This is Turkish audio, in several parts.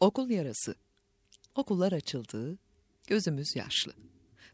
Okul yarası. Okullar açıldı, gözümüz yaşlı.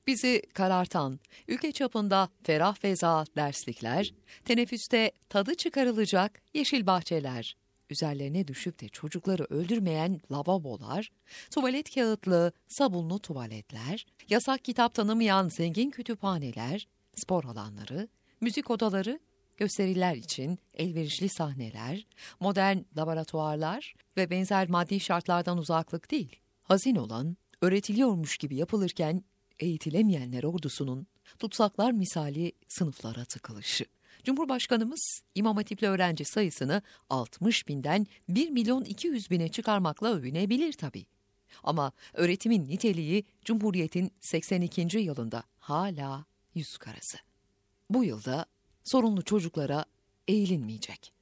Bizi karartan, ülke çapında ferah feza derslikler, teneffüste tadı çıkarılacak yeşil bahçeler, üzerlerine düşüp de çocukları öldürmeyen lavabolar, tuvalet kağıtlı, sabunlu tuvaletler, yasak kitap tanımayan zengin kütüphaneler, spor alanları, müzik odaları, gösteriler için elverişli sahneler, modern laboratuvarlar ve benzer maddi şartlardan uzaklık değil. Hazin olan, öğretiliyormuş gibi yapılırken eğitilemeyenler ordusunun tutsaklar misali sınıflara tıkılışı. Cumhurbaşkanımız İmam Hatipli öğrenci sayısını 60 binden 1 milyon 200 bine çıkarmakla övünebilir tabii. Ama öğretimin niteliği Cumhuriyet'in 82. yılında hala yüz karası. Bu yılda sorunlu çocuklara eğilinmeyecek.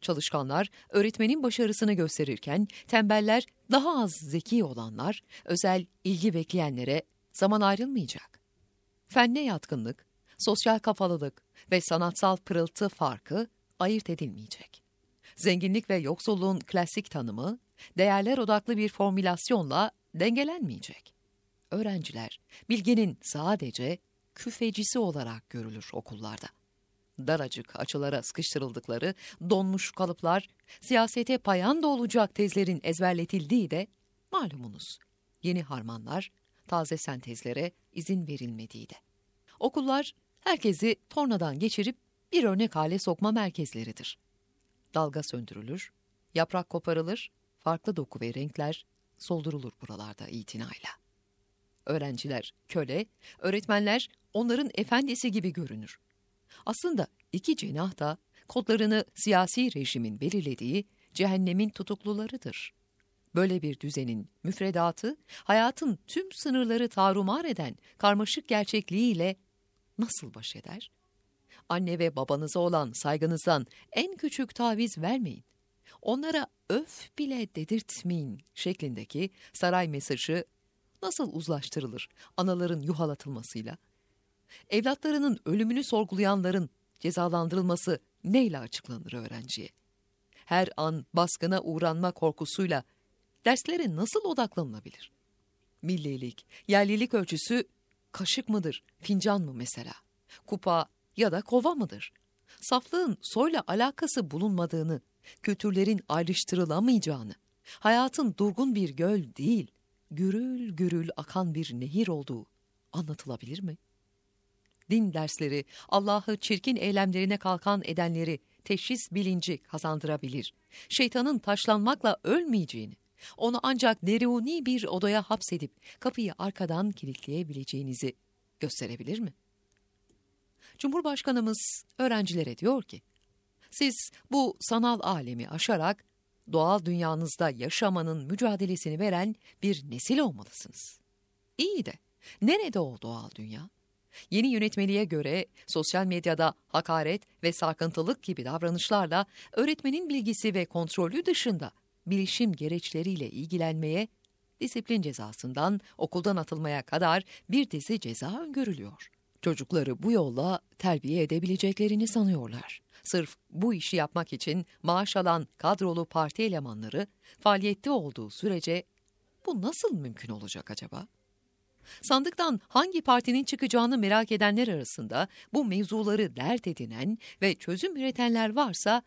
Çalışkanlar öğretmenin başarısını gösterirken tembeller daha az zeki olanlar özel ilgi bekleyenlere zaman ayrılmayacak. Fenne yatkınlık, sosyal kafalılık ve sanatsal pırıltı farkı ayırt edilmeyecek. Zenginlik ve yoksulluğun klasik tanımı değerler odaklı bir formülasyonla dengelenmeyecek. Öğrenciler bilginin sadece küfecisi olarak görülür okullarda. Daracık açılara sıkıştırıldıkları donmuş kalıplar, siyasete payanda olacak tezlerin ezberletildiği de malumunuz. Yeni harmanlar, taze sentezlere izin verilmediği de. Okullar herkesi tornadan geçirip bir örnek hale sokma merkezleridir. Dalga söndürülür, yaprak koparılır, farklı doku ve renkler soldurulur buralarda itinayla. Öğrenciler köle, öğretmenler onların efendisi gibi görünür. Aslında iki cenah da kodlarını siyasi rejimin belirlediği cehennemin tutuklularıdır. Böyle bir düzenin müfredatı hayatın tüm sınırları tarumar eden karmaşık gerçekliğiyle nasıl baş eder? Anne ve babanıza olan saygınızdan en küçük taviz vermeyin. Onlara öf bile dedirtmeyin şeklindeki saray mesajı nasıl uzlaştırılır anaların yuhalatılmasıyla? Evlatlarının ölümünü sorgulayanların cezalandırılması neyle açıklanır öğrenciye? Her an baskına uğranma korkusuyla derslere nasıl odaklanılabilir? Millilik, yerlilik ölçüsü kaşık mıdır, fincan mı mesela? Kupa ya da kova mıdır? Saflığın soyla alakası bulunmadığını, kültürlerin ayrıştırılamayacağını, hayatın durgun bir göl değil, gürül gürül akan bir nehir olduğu anlatılabilir mi? Din dersleri Allah'ı çirkin eylemlerine kalkan edenleri teşhis bilinci kazandırabilir. Şeytanın taşlanmakla ölmeyeceğini, onu ancak deruni bir odaya hapsedip kapıyı arkadan kilitleyebileceğinizi gösterebilir mi? Cumhurbaşkanımız öğrencilere diyor ki, siz bu sanal alemi aşarak doğal dünyanızda yaşamanın mücadelesini veren bir nesil olmalısınız. İyi de nerede o doğal dünya? Yeni yönetmeliğe göre sosyal medyada hakaret ve sarkıntılık gibi davranışlarla öğretmenin bilgisi ve kontrolü dışında bilişim gereçleriyle ilgilenmeye, disiplin cezasından okuldan atılmaya kadar bir dizi ceza öngörülüyor. Çocukları bu yolla terbiye edebileceklerini sanıyorlar. Sırf bu işi yapmak için maaş alan kadrolu parti elemanları faaliyette olduğu sürece bu nasıl mümkün olacak acaba? Sandıktan hangi partinin çıkacağını merak edenler arasında bu mevzuları dert edinen ve çözüm üretenler varsa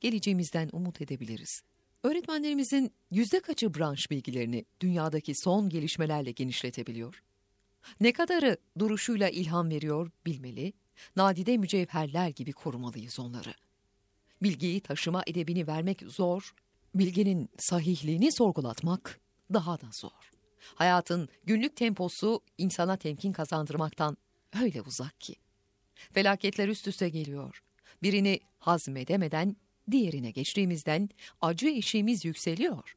geleceğimizden umut edebiliriz. Öğretmenlerimizin yüzde kaçı branş bilgilerini dünyadaki son gelişmelerle genişletebiliyor? Ne kadarı duruşuyla ilham veriyor bilmeli, nadide mücevherler gibi korumalıyız onları. Bilgiyi taşıma edebini vermek zor, bilginin sahihliğini sorgulatmak daha da zor. Hayatın günlük temposu insana temkin kazandırmaktan öyle uzak ki. Felaketler üst üste geliyor. Birini hazmedemeden diğerine geçtiğimizden acı eşiğimiz yükseliyor.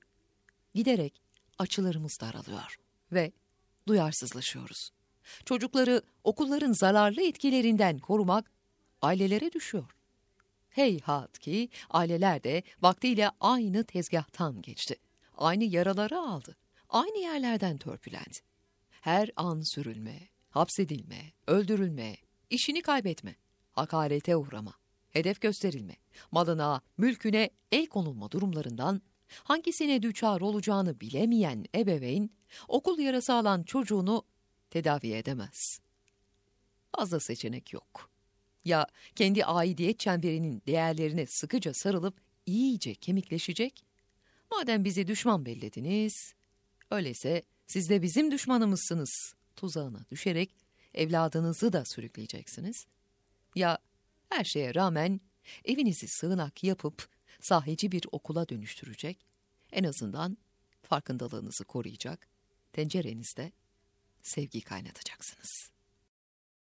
Giderek açılarımız daralıyor ve duyarsızlaşıyoruz. Çocukları okulların zararlı etkilerinden korumak ailelere düşüyor. Heyhat ki aileler de vaktiyle aynı tezgahtan geçti. Aynı yaraları aldı. Aynı yerlerden törpülendi. Her an sürülme, hapsedilme, öldürülme, işini kaybetme, hakarete uğrama, hedef gösterilme, malına, mülküne el konulma durumlarından hangisine düçar olacağını bilemeyen ebeveyn, okul yarası alan çocuğunu tedavi edemez. Fazla seçenek yok. Ya kendi aidiyet çemberinin değerlerine sıkıca sarılıp iyice kemikleşecek, madem bizi düşman bellediniz, öyleyse siz de bizim düşmanımızsınız tuzağına düşerek evladınızı da sürükleyeceksiniz. Ya her şeye rağmen evinizi sığınak yapıp sahici bir okula dönüştürecek, en azından farkındalığınızı koruyacak, tencerenizde sevgi kaynatacaksınız.''